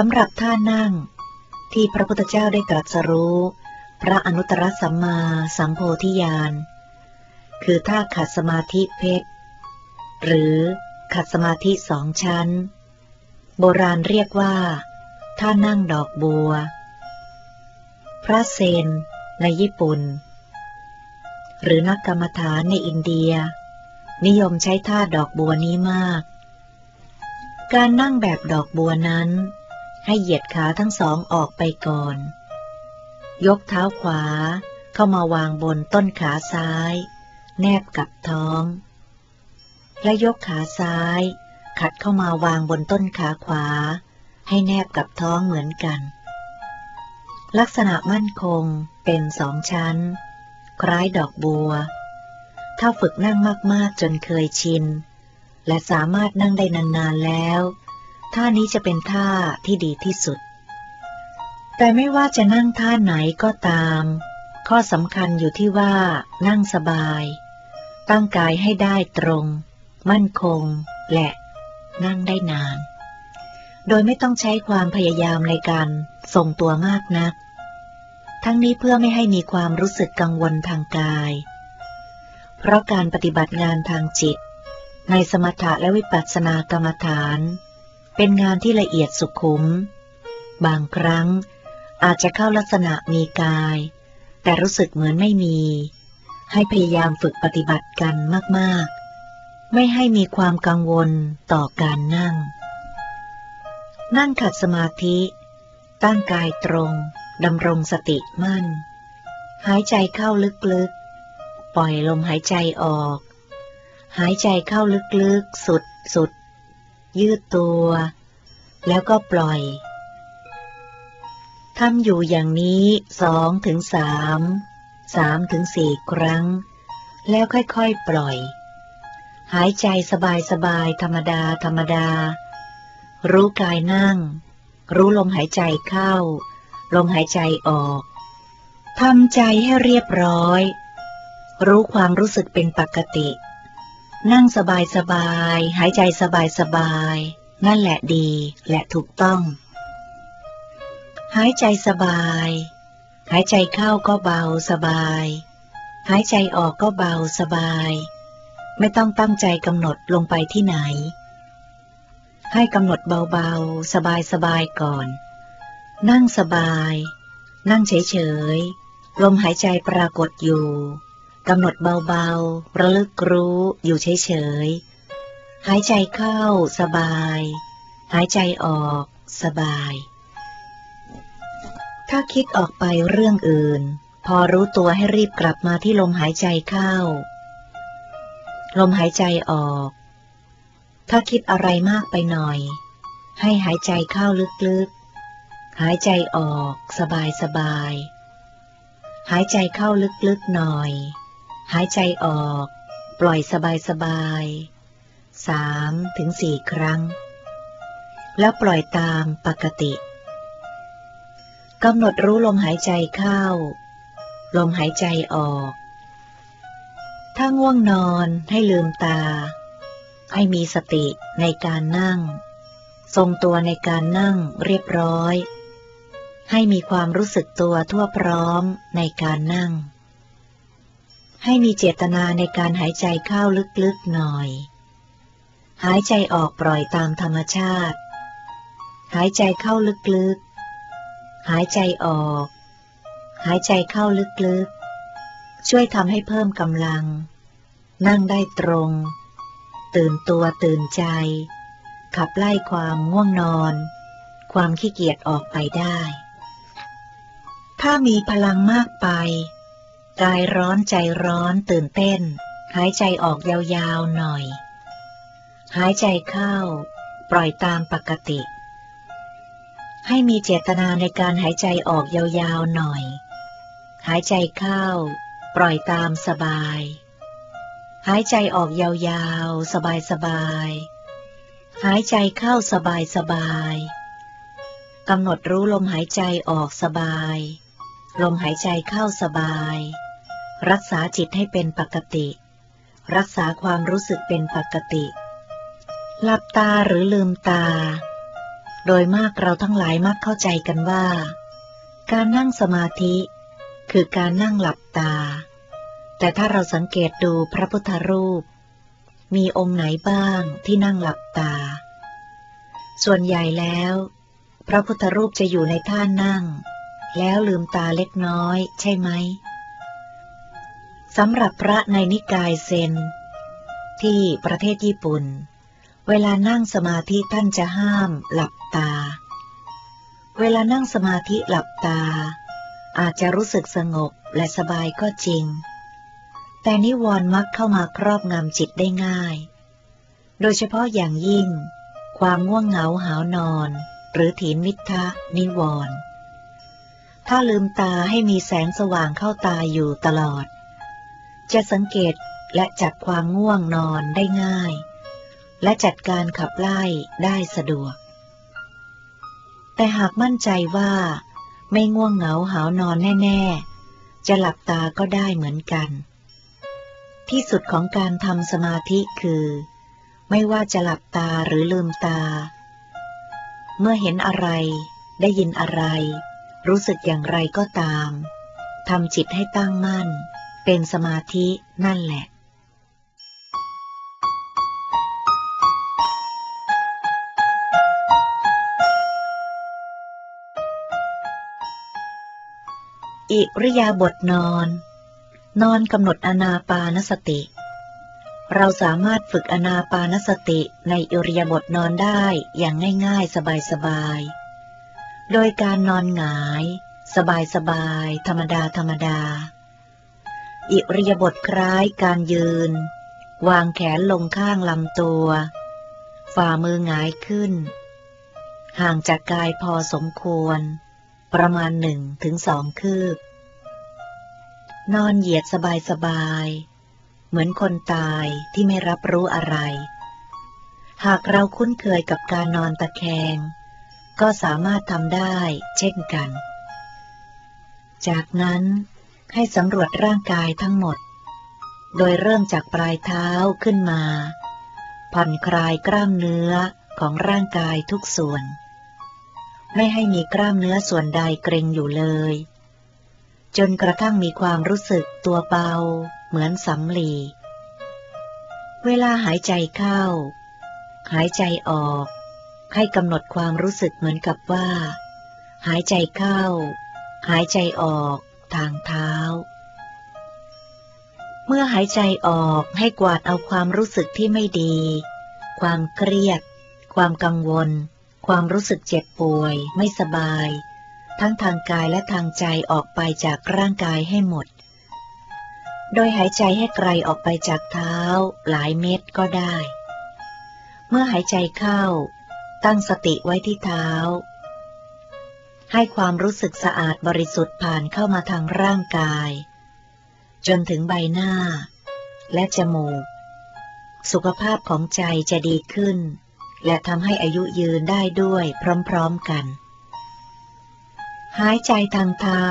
สำหรับท่านั่ง ที่พระพุทธเจ้าได้ตรัสรู้ พระอนุตตรสัมมาสัมโพธิญาณ คือท่าขัดสมาธิเพชร หรือขัดสมาธิสองชั้น โบราณเรียกว่า ท่านั่งดอกบัว พระเซน ในญี่ปุ่น หรือนักกรรมฐานในอินเดีย นิยมใช้ท่าดอกบัวนี้มากการนั่งแบบดอกบัวนั้น ให้เหยียดขาทั้งสองออกไปก่อน ยกเท้าขวาเข้ามาวางบนต้นขาซ้าย แนบกับท้อง และยกขาซ้าย ขัดเข้ามาวางบนต้นขาขวา ให้แนบกับท้องเหมือนกัน ลักษณะมั่นคงเป็นสองชั้น คล้ายดอกบัว ถ้าฝึกนั่งมากๆจนเคยชิน และสามารถนั่งได้นานๆแล้ว ท่านี้จะเป็นท่าที่ดีที่สุด แต่ไม่ว่าจะนั่งท่าไหนก็ตาม ข้อสำคัญอยู่ที่ว่า นั่งสบาย ตั้งกายให้ได้ตรง มั่นคง และ นั่งได้นาน โดยไม่ต้องใช้ความพยายามในการทรงตัวมากนัก ทั้งนี้เพื่อไม่ให้มีความรู้สึกกังวลทางกาย เพราะการปฏิบัติงานทางจิต ในสมถะและวิปัสสนากรรมฐาน เป็นงานที่ละเอียดสุขุม บางครั้งอาจจะเข้าลักษณะมีกาย แต่รู้สึกเหมือนไม่มี ให้พยายามฝึกปฏิบัติกันมากๆ ไม่ให้มีความกังวลต่อการนั่ง นั่งขัดสมาธิ ตั้งกายตรงดำรงสติมั่น หายใจเข้าลึกๆ ปล่อยลมหายใจออก หายใจเข้าลึกๆ สุดสุด ยืดตัว แล้วก็ปล่อยทำอยู่อย่างนี้สองถึงสามสามถึงสี่ครั้ง แล้วค่อยๆปล่อย หายใจสบายๆธรรมดาธรรมดา รู้กายนั่ง รู้ลมหายใจเข้า ลมหายใจออกทำใจให้เรียบร้อย รู้ความรู้สึกเป็นปกติ นั่งสบายสบาย หายใจสบายสบาย นั่นแหละดีและถูกต้อง หายใจสบาย หายใจเข้าก็เบาสบาย หายใจออกก็เบาสบาย ไม่ต้องตั้งใจกำหนดลงไปที่ไหน ให้กำหนดเบาๆ สบายๆก่อน นั่งสบาย นั่งเฉยๆ ลมหายใจปรากฏอยู่ กำหนดเบาๆ ระลึกรู้อยู่เฉยๆ หายใจเข้าสบาย หายใจออกสบาย ถ้าคิดออกไปเรื่องอื่น พอรู้ตัวให้รีบกลับมาที่ลมหายใจเข้า ลมหายใจออก ถ้าคิดอะไรมากไปหน่อย ให้หายใจเข้าลึกๆ หายใจออกสบายๆหายใจเข้าลึกๆหน่อย หายใจออก ปล่อยสบายสบายสามถึงสี่ครั้ง แล้วปล่อยตามปกติกำหนดรู้ลมหายใจเข้า ลมหายใจออก ถ้าง่วงนอนให้ลืมตา ให้มีสติในการนั่ง ทรงตัวในการนั่งเรียบร้อย ให้มีความรู้สึกตัวทั่วพร้อมในการนั่ง ให้มีเจตนาในการหายใจเข้าลึกๆหน่อย หายใจออกปล่อยตามธรรมชาติ หายใจเข้าลึกๆ หายใจออก หายใจเข้าลึกๆ ช่วยทำให้เพิ่มกำลัง นั่งได้ตรง ตื่นตัวตื่นใจ ขับไล่ความง่วงนอน ความขี้เกียจออกไปได้ ถ้ามีพลังมากไป กายร้อนใจร้อนตื่นเต้น หายใจออกยาวๆหน่อย หายใจเข้า ปล่อยตามปกติ ให้มีเจตนาในการหายใจออกยาวๆหน่อย หายใจเข้า ปล่อยตามสบาย หายใจออกยาวๆ สบายๆ หายใจเข้าสบายๆกำหนดรู้ลมหายใจออกสบายลมหายใจเข้าสบาย รักษาจิตให้เป็นปกติ รักษาความรู้สึกเป็นปกติ หลับตาหรือลืมตา โดยมากเราทั้งหลายมักเข้าใจกันว่า การนั่งสมาธิ คือการนั่งหลับตา แต่ถ้าเราสังเกตดูพระพุทธรูป มีองค์ไหนบ้างที่นั่งหลับตา ส่วนใหญ่แล้ว พระพุทธรูปจะอยู่ในท่านั่ง แล้วลืมตาเล็กน้อยใช่ไหม สำหรับพระในนิกายเซน ที่ประเทศญี่ปุ่น เวลานั่งสมาธิท่านจะห้ามหลับตา เวลานั่งสมาธิหลับตา อาจจะรู้สึกสงบและสบายก็จริง แต่นิวรณ์มักเข้ามาครอบงำจิตได้ง่าย โดยเฉพาะอย่างยิ่ง ความง่วงเหงาหานอน หรือถีนมิทะนิวรณ์ถ้าลืมตาให้มีแสงสว่างเข้าตาอยู่ตลอด จะสังเกตและจัดความง่วงนอนได้ง่าย และจัดการขับไล่ได้สะดวก แต่หากมั่นใจว่า ไม่ง่วงเหงาหานอนแน่ ๆ จะหลับตาก็ได้เหมือนกัน ที่สุดของการทำสมาธิคือ ไม่ว่าจะหลับตาหรือลืมตา เมื่อเห็นอะไร ได้ยินอะไร รู้สึกอย่างไรก็ตามทำจิตให้ตั้งมั่น เป็นสมาธินั่นแหละอิริยาบถนอน นอนกำหนดอนาปานสติ เราสามารถฝึกอนาปานสติในอิริยาบถนอนได้อย่างง่ายๆ สบายๆ โดยการนอนหงาย สบายๆ ธรรมดาธรรมดา อิริยาบถคล้ายการยืน วางแขนลงข้างลำตัว ฝ่ามือหงายขึ้น ห่างจากกายพอสมควร ประมาณหนึ่งถึงสองคืบ นอนเหยียดสบายสบาย เหมือนคนตายที่ไม่รับรู้อะไร หากเราคุ้นเคยกับการนอนตะแคง ก็สามารถทำได้เช่นกัน จากนั้น ให้สำรวจร่างกายทั้งหมด โดยเริ่มจากปลายเท้าขึ้นมา ผ่อนคลายกล้ามเนื้อของร่างกายทุกส่วน ไม่ให้มีกล้ามเนื้อส่วนใดเกร็งอยู่เลย จนกระทั่งมีความรู้สึกตัวเบา เหมือนสำลี เวลาหายใจเข้า หายใจออก ให้กำหนดความรู้สึกเหมือนกับว่า หายใจเข้า หายใจออก ทางเท้า เมื่อหายใจออกให้กวาดเอาความรู้สึกที่ไม่ดี ความเครียด ความกังวล ความรู้สึกเจ็บป่วย ไม่สบาย ทั้งทางกายและทางใจออกไปจากร่างกายให้หมด โดยหายใจให้ไกลออกไปจากเท้า หลายเม็ดก็ได้ เมื่อหายใจเข้า ตั้งสติไว้ที่เท้า ให้ความรู้สึกสะอาดบริสุทธิ์ผ่านเข้ามาทางร่างกาย จนถึงใบหน้า และจมูก สุขภาพของใจจะดีขึ้น และทำให้อายุยืนได้ด้วยพร้อมๆกัน หายใจทางเท้า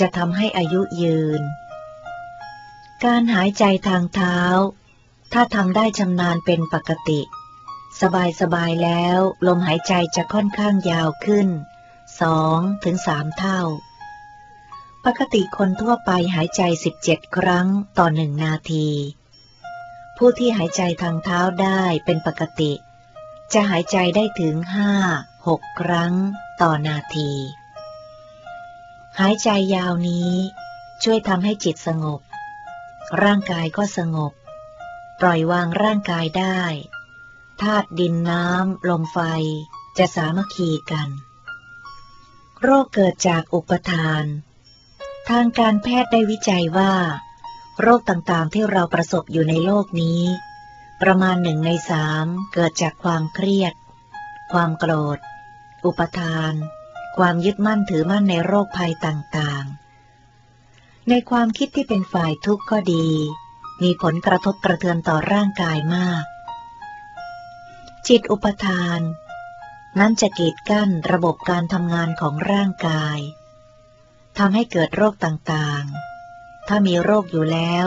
จะทำให้อายุยืน การหายใจทางเท้า ถ้าทำได้ชำนาญเป็นปกติ สบายๆแล้ว ลมหายใจจะค่อนข้างยาวขึ้น สองถึงสามเท่า ปกติคนทั่วไปหายใจสิบเจ็ดครั้งต่อหนึ่งนาที ผู้ที่หายใจทางเท้าได้เป็นปกติ จะหายใจได้ถึงห้าหกครั้งต่อนาที หายใจยาวนี้ช่วยทำให้จิตสงบ ร่างกายก็สงบ ปล่อยวางร่างกายได้ธาตุดินน้ำลมไฟจะสามัคคีกัน โรคเกิดจากอุปทาน ทางการแพทย์ได้วิจัยว่า โรคต่างๆที่เราประสบอยู่ในโลกนี้ ประมาณหนึ่งในสามเกิดจากความเครียด ความโกรธ อุปทาน ความยึดมั่นถือมั่นในโรคภัยต่างๆ ในความคิดที่เป็นฝ่ายทุกข์ก็ดี มีผลกระทบกระเทือนต่อร่างกายมาก จิตอุปทาน นั้นจะกีดกั้นระบบการทำงานของร่างกายทำให้เกิดโรคต่างๆ ถ้ามีโรคอยู่แล้ว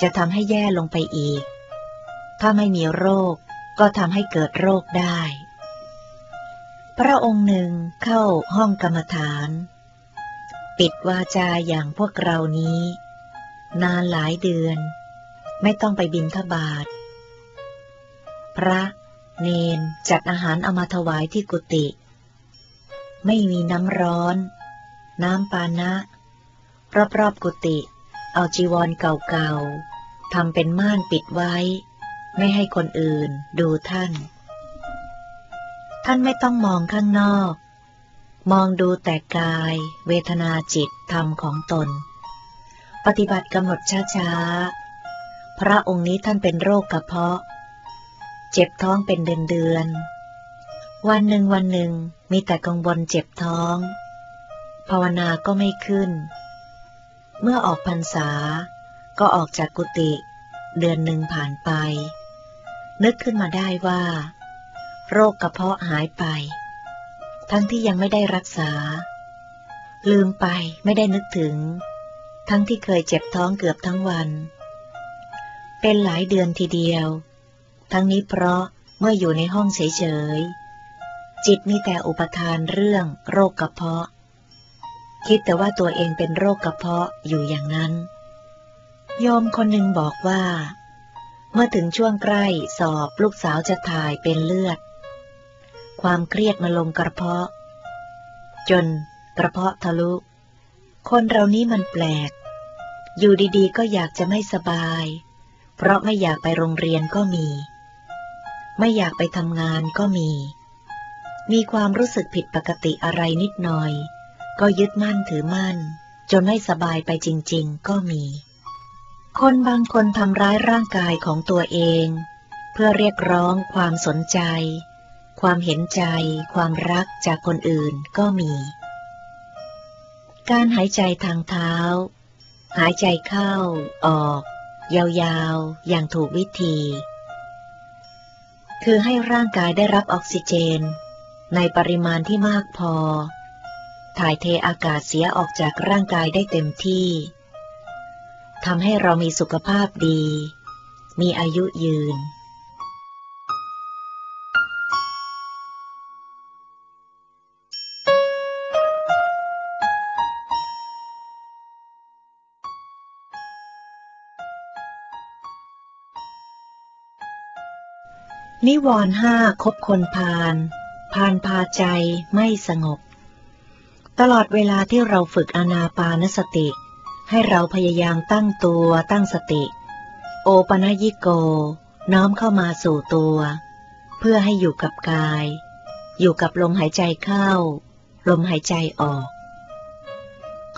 จะทำให้แย่ลงไปอีก ถ้าไม่มีโรคก็ทำให้เกิดโรคได้ พระองค์หนึ่งเข้าห้องกรรมฐาน ปิดวาจาอย่างพวกเรานี้ นานหลายเดือน ไม่ต้องไปบินทบาท พระ เนนจัดอาหารเอามาถวายที่กุฏิไม่มีน้ำร้อน น้ำปานะ รอบๆกุฏิเอาจีวรเก่าๆทำเป็นม่านปิดไว้ ไม่ให้คนอื่นดูท่าน ท่านไม่ต้องมองข้างนอก มองดูแต่กาย เวทนาจิตธรรมของตน ปฏิบัติกำหนดช้าๆ พระองค์นี้ท่านเป็นโรคกระเพาะ เจ็บท้องเป็นเดือนเดือน วันหนึ่งวันหนึ่งมีแต่กังวลเจ็บท้อง ภาวนาก็ไม่ขึ้น เมื่อออกพรรษา ก็ออกจากกุฏิเดือนหนึ่งผ่านไป นึกขึ้นมาได้ว่า โรคกระเพาะหายไป ทั้งที่ยังไม่ได้รักษา ลืมไปไม่ได้นึกถึง ทั้งที่เคยเจ็บท้องเกือบทั้งวัน เป็นหลายเดือนทีเดียว ทั้งนี้เพราะเมื่ออยู่ในห้องเฉยๆ จิตมีแต่อุปทานเรื่องโรคกระเพาะ คิดแต่ว่าตัวเองเป็นโรคกระเพาะอยู่อย่างนั้น โยมคนหนึ่งบอกว่า เมื่อถึงช่วงใกล้สอบลูกสาวจะถ่ายเป็นเลือด ความเครียดมาลงกระเพาะ จนกระเพาะทะลุ คนเรานี้มันแปลก อยู่ดีๆ ก็อยากจะไม่สบาย เพราะไม่อยากไปโรงเรียนก็มี ไม่อยากไปทำงานก็มี มีความรู้สึกผิดปกติอะไรนิดหน่อย ก็ยึดมั่นถือมั่น จนไม่สบายไปจริง ๆ ก็มี คนบางคนทำร้ายร่างกายของตัวเอง เพื่อเรียกร้องความสนใจ ความเห็นใจ ความรักจากคนอื่นก็มี การหายใจทางเท้า หายใจเข้า ออก ยาวๆ อย่างถูกวิธี คือให้ร่างกายได้รับออกซิเจน ในปริมาณที่มากพอ ถ่ายเทอากาศเสียออกจากร่างกายได้เต็มที่ทำให้เรามีสุขภาพดี มีอายุยืน นิวรห้าคบคนพาลพานพาใจไม่สงบ ตลอดเวลาที่เราฝึกอนาปานสติ ให้เราพยายามตั้งตัวตั้งสติ โอปนยิโก น้อมเข้ามาสู่ตัว เพื่อให้อยู่กับกาย อยู่กับลมหายใจเข้า ลมหายใจออก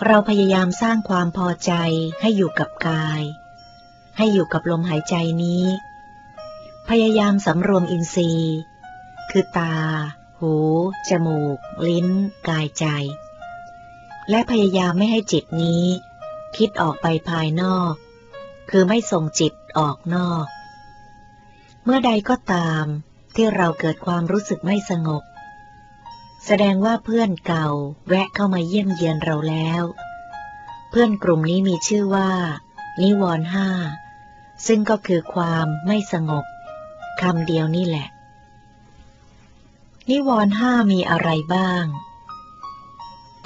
เราพยายามสร้างความพอใจให้อยู่กับกาย ให้อยู่กับลมหายใจนี้ พยายามสำรวมอินทรีย์ คือตา หู จมูก ลิ้น กายใจ และพยายามไม่ให้จิตนี้ คิดออกไปภายนอก คือไม่ส่งจิตออกนอก เมื่อใดก็ตามที่เราเกิดความรู้สึกไม่สงบ แสดงว่าเพื่อนเก่าแวะเข้ามาเยี่ยมเยียนเราแล้ว เพื่อนกลุ่มนี้มีชื่อว่า นิวรห้าซึ่งก็คือความไม่สงบ คำเดียวนี่แหละ นิวรณ์ห้ามีอะไรบ้าง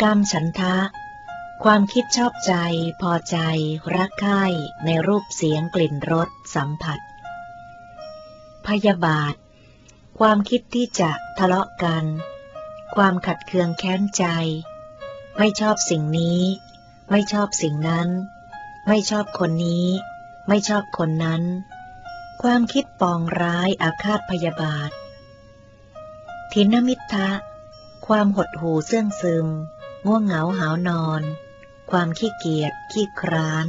กรรมฉันทะ ความคิดชอบใจ พอใจ รักใคร่ในรูปเสียงกลิ่นรสสัมผัส พยาบาท ความคิดที่จะทะเลาะกัน ความขัดเคืองแค้นใจ ไม่ชอบสิ่งนี้ ไม่ชอบสิ่งนั้น ไม่ชอบคนนี้ ไม่ชอบคนนั้น ความคิดปองร้ายอาฆาตพยาบาท ทินมิทะ ความหดหูเสื่องซึม ง่วงเหงาหานอน ความขี้เกียจขี้คร้าน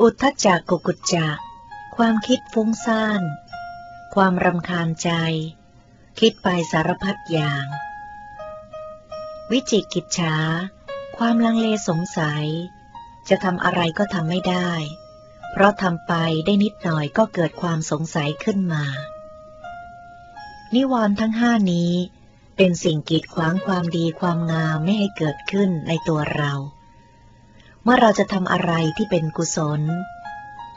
อุทธจักกุกุจจะความคิดฟุ้งซ่าน ความรำคาญใจ คิดไปสารพัดอย่าง วิจิกิจฉาความลังเลสงสัย จะทำอะไรก็ทำไม่ได้ เพราะทำไปได้นิดหน่อยก็เกิดความสงสัยขึ้นมา นิวรณ์ทั้งห้านี้เป็นสิ่งกีดขวางความดีความงามไม่ให้เกิดขึ้นในตัวเรา เมื่อเราจะทำอะไรที่เป็นกุศล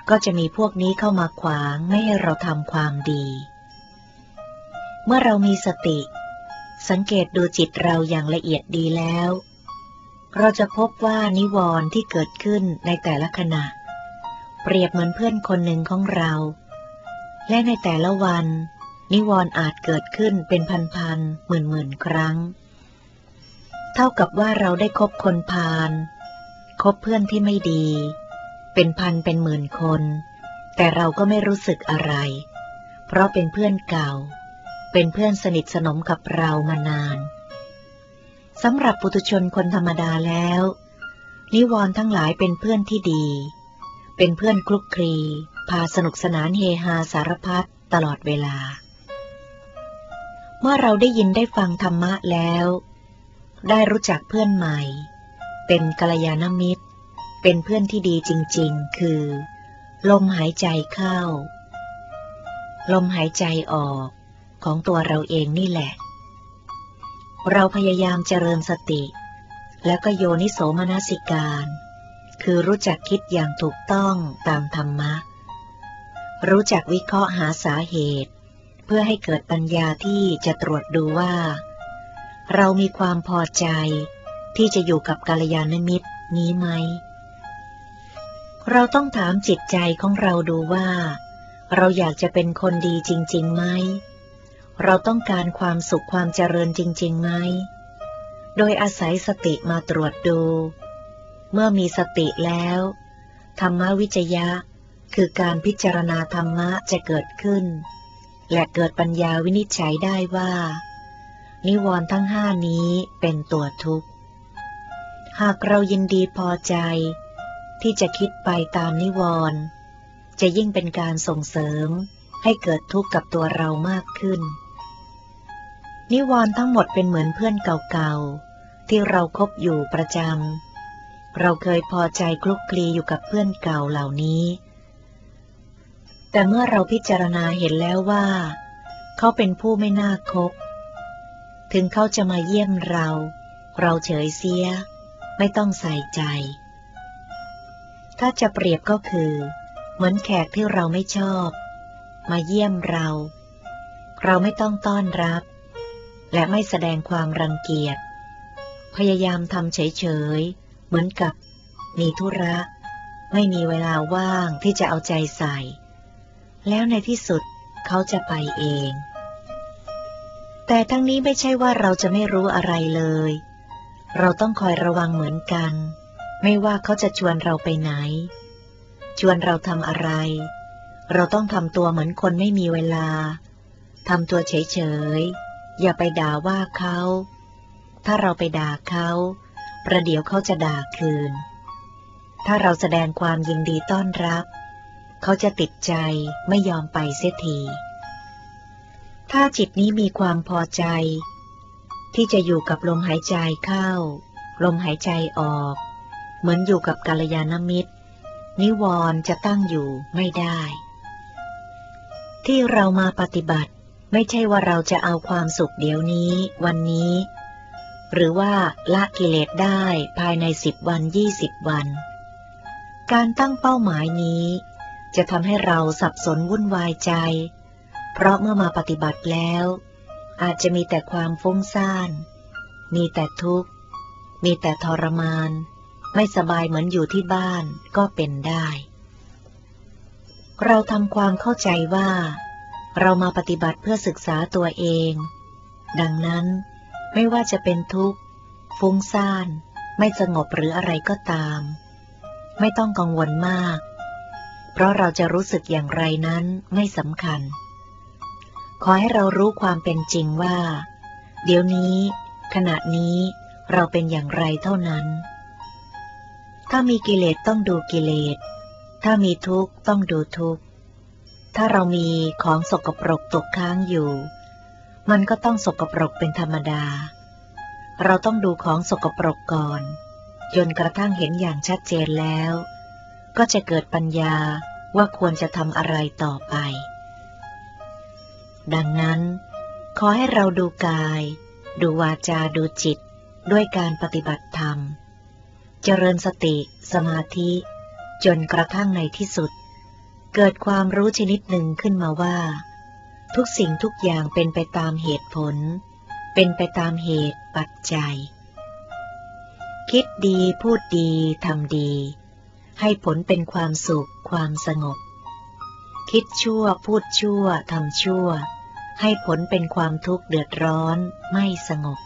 ก็จะมีพวกนี้เข้ามาขวางไม่ให้เราทำความดี เมื่อเรามีสติ สังเกตดูจิตเราอย่างละเอียดดีแล้ว เราจะพบว่านิวรณ์ที่เกิดขึ้นในแต่ละขณะ เปรียบเหมือนเพื่อนคนหนึ่งของเรา และในแต่ละวัน นิวรณ์อาจเกิดขึ้นเป็นพันๆหมื่นๆครั้ง เท่ากับว่าเราได้คบคนพาลคบเพื่อนที่ไม่ดี เป็นพันเป็นหมื่นคน แต่เราก็ไม่รู้สึกอะไร เพราะเป็นเพื่อนเก่า เป็นเพื่อนสนิทสนมกับเรามานานสำหรับปุถุชนคนธรรมดาแล้ว นิวรณ์ทั้งหลายเป็นเพื่อนที่ดี เป็นเพื่อนคลุกคลี พาสนุกสนานเฮฮาสารพัดตลอดเวลา เมื่อเราได้ยินได้ฟังธรรมะแล้ว ได้รู้จักเพื่อนใหม่ เป็นกัลยาณมิตร เป็นเพื่อนที่ดีจริง ๆ คือ ลมหายใจเข้า ลมหายใจออกของตัวเราเองนี่แหละ เราพยายามเจริญสติ แล้วก็โยนิโสมนสิการ คือรู้จักคิดอย่างถูกต้องตามธรรมะ รู้จักวิเคราะห์หาสาเหตุ เพื่อให้เกิดปัญญาที่จะตรวจดูว่า เรามีความพอใจที่จะอยู่กับกาลยานมิตรนี้ไหม เราต้องถามจิตใจของเราดูว่า เราอยากจะเป็นคนดีจริงๆไหม เราต้องการความสุขความเจริญจริงๆไหม โดยอาศัยสติมาตรวจดู เมื่อมีสติแล้ว ธรรมวิจยะ คือการพิจารณาธรรมะจะเกิดขึ้น และเกิดปัญญาวินิจฉัยได้ว่า นิวรณ์ทั้งห้านี้เป็นตัวทุกข์ หากเรายินดีพอใจ ที่จะคิดไปตามนิวรณ์จะยิ่งเป็นการส่งเสริมให้เกิดทุกข์กับตัวเรามากขึ้น นิวรณ์ทั้งหมดเป็นเหมือนเพื่อนเก่าๆที่เราคบอยู่ประจำ เราเคยพอใจคลุกคลีอยู่กับเพื่อนเก่าเหล่านี้ แต่เมื่อเราพิจารณาเห็นแล้วว่า เขาเป็นผู้ไม่น่าคบ ถึงเขาจะมาเยี่ยมเรา เราเฉยเสีย ไม่ต้องใส่ใจ ถ้าจะเปรียบก็คือ เหมือนแขกที่เราไม่ชอบ มาเยี่ยมเรา เราไม่ต้องต้อนรับ และไม่แสดงความรังเกียจ พยายามทำเฉยๆ เหมือนกับมีธุระ ไม่มีเวลาว่างที่จะเอาใจใส่ แล้วในที่สุดเขาจะไปเอง แต่ทั้งนี้ไม่ใช่ว่าเราจะไม่รู้อะไรเลย เราต้องคอยระวังเหมือนกัน ไม่ว่าเขาจะชวนเราไปไหน ชวนเราทำอะไร เราต้องทำตัวเหมือนคนไม่มีเวลาทำตัวเฉยๆ อย่าไปด่าว่าเขา ถ้าเราไปด่าเขา ประเดี๋ยวเขาจะด่าคืน ถ้าเราแสดงความยินดีต้อนรับ เขาจะติดใจไม่ยอมไปเสียที ถ้าจิตนี้มีความพอใจ ที่จะอยู่กับลมหายใจเข้า ลมหายใจออก เหมือนอยู่กับกาลยานมิตร นิวรณ์จะตั้งอยู่ไม่ได้ ที่เรามาปฏิบัติไม่ใช่ว่าเราจะเอาความสุขเดี๋ยวนี้ วันนี้ หรือว่าละกิเลสได้ภายในสิบวันยี่สิบวัน การตั้งเป้าหมายนี้ จะทำให้เราสับสนวุ่นวายใจ เพราะเมื่อมาปฏิบัติแล้ว อาจจะมีแต่ความฟุ้งซ่าน มีแต่ทุกข์ มีแต่ทรมาน ไม่สบายเหมือนอยู่ที่บ้านก็เป็นได้ เราทำความเข้าใจว่า เรามาปฏิบัติเพื่อศึกษาตัวเอง ดังนั้น ไม่ว่าจะเป็นทุกข์ ฟุ้งซ่าน ไม่สงบหรืออะไรก็ตาม ไม่ต้องกังวลมาก เพราะเราจะรู้สึกอย่างไรนั้นไม่สำคัญ ขอให้เรารู้ความเป็นจริงว่า เดี๋ยวนี้ ขณะนี้เราเป็นอย่างไรเท่านั้น ถ้ามีกิเลสต้องดูกิเลส ถ้ามีทุกข์ต้องดูทุกข์ ถ้าเรามีของสกปรกตกค้างอยู่ มันก็ต้องสกปรกเป็นธรรมดา เราต้องดูของสกปรกก่อนจนกระทั่งเห็นอย่างชัดเจนแล้ว ก็จะเกิดปัญญาว่าควรจะทำอะไรต่อไป ดังนั้น ขอให้เราดูกาย ดูวาจาดูจิต ด้วยการปฏิบัติธรรม เจริญสติ สมาธิ จนกระทั่งในที่สุด เกิดความรู้ชนิดหนึ่งขึ้นมาว่า ทุกสิ่งทุกอย่างเป็นไปตามเหตุผล เป็นไปตามเหตุปัจจัย คิดดีพูดดีทำดี ให้ผลเป็นความสุขความสงบ คิดชั่วพูดชั่วทำชั่ว ให้ผลเป็นความทุกข์เดือดร้อนไม่สงบ